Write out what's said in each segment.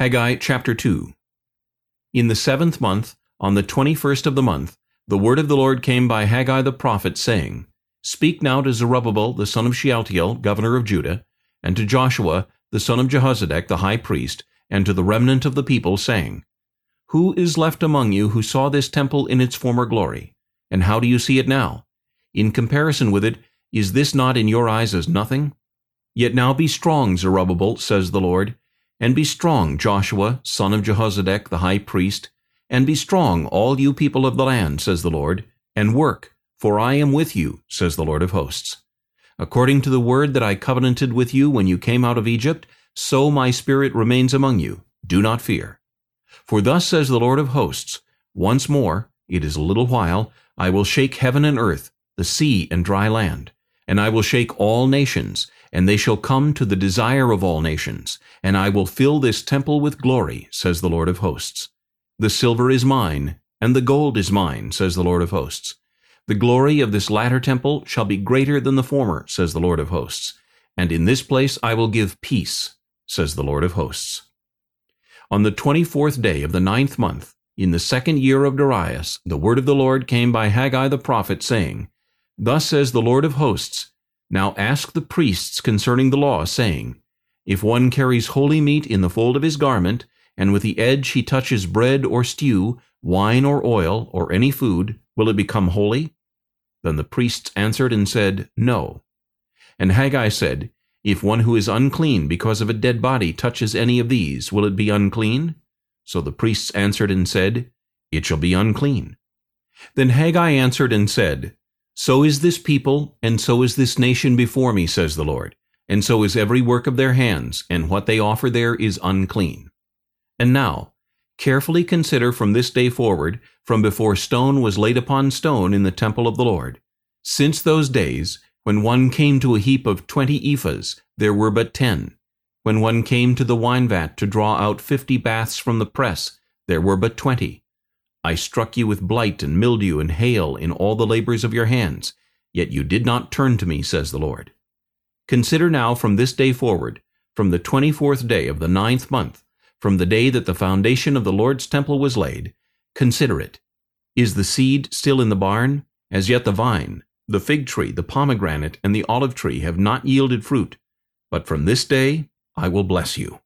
Haggai chapter 2 In the seventh month, on the twenty-first of the month, the word of the Lord came by Haggai the prophet, saying, Speak now to Zerubbabel the son of Shealtiel, governor of Judah, and to Joshua the son of Jehozadak the high priest, and to the remnant of the people, saying, Who is left among you who saw this temple in its former glory? And how do you see it now? In comparison with it, is this not in your eyes as nothing? Yet now be strong, Zerubbabel, says the Lord, and be strong, Joshua, son of Jehozadak, the high priest, and be strong, all you people of the land, says the Lord, and work, for I am with you, says the Lord of hosts. According to the word that I covenanted with you when you came out of Egypt, so my spirit remains among you. Do not fear. For thus says the Lord of hosts, Once more, it is a little while, I will shake heaven and earth, the sea and dry land, and I will shake all nations, and they shall come to the desire of all nations, and I will fill this temple with glory, says the Lord of hosts. The silver is mine, and the gold is mine, says the Lord of hosts. The glory of this latter temple shall be greater than the former, says the Lord of hosts. And in this place I will give peace, says the Lord of hosts. On the twenty-fourth day of the ninth month, in the second year of Darius, the word of the Lord came by Haggai the prophet, saying, Thus says the Lord of hosts, now ask the priests concerning the law, saying, If one carries holy meat in the fold of his garment, and with the edge he touches bread or stew, wine or oil, or any food, will it become holy? Then the priests answered and said, No. And Haggai said, If one who is unclean because of a dead body touches any of these, will it be unclean? So the priests answered and said, It shall be unclean. Then Haggai answered and said, so is this people, and so is this nation before me, says the Lord. And so is every work of their hands, and what they offer there is unclean. And now, carefully consider from this day forward, from before stone was laid upon stone in the temple of the Lord. Since those days, when one came to a heap of twenty ephahs, there were but ten. When one came to the wine vat to draw out fifty baths from the press, there were but twenty. I struck you with blight and mildew and hail in all the labors of your hands, yet you did not turn to me, says the Lord. Consider now from this day forward, from the twenty-fourth day of the ninth month, from the day that the foundation of the Lord's temple was laid, consider it. Is the seed still in the barn? As yet the vine, the fig tree, the pomegranate, and the olive tree have not yielded fruit. But from this day I will bless you.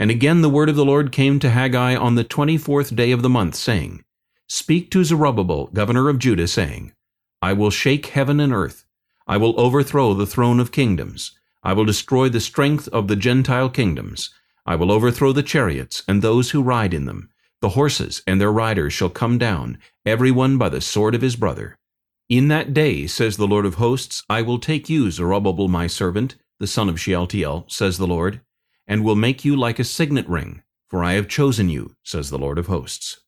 And again the word of the Lord came to Haggai on the twenty-fourth day of the month, saying, Speak to Zerubbabel, governor of Judah, saying, I will shake heaven and earth. I will overthrow the throne of kingdoms. I will destroy the strength of the Gentile kingdoms. I will overthrow the chariots and those who ride in them. The horses and their riders shall come down, every one by the sword of his brother. In that day, says the Lord of hosts, I will take you, Zerubbabel my servant, the son of Shealtiel, says the Lord, and will make you like a signet ring, for I have chosen you, says the Lord of hosts.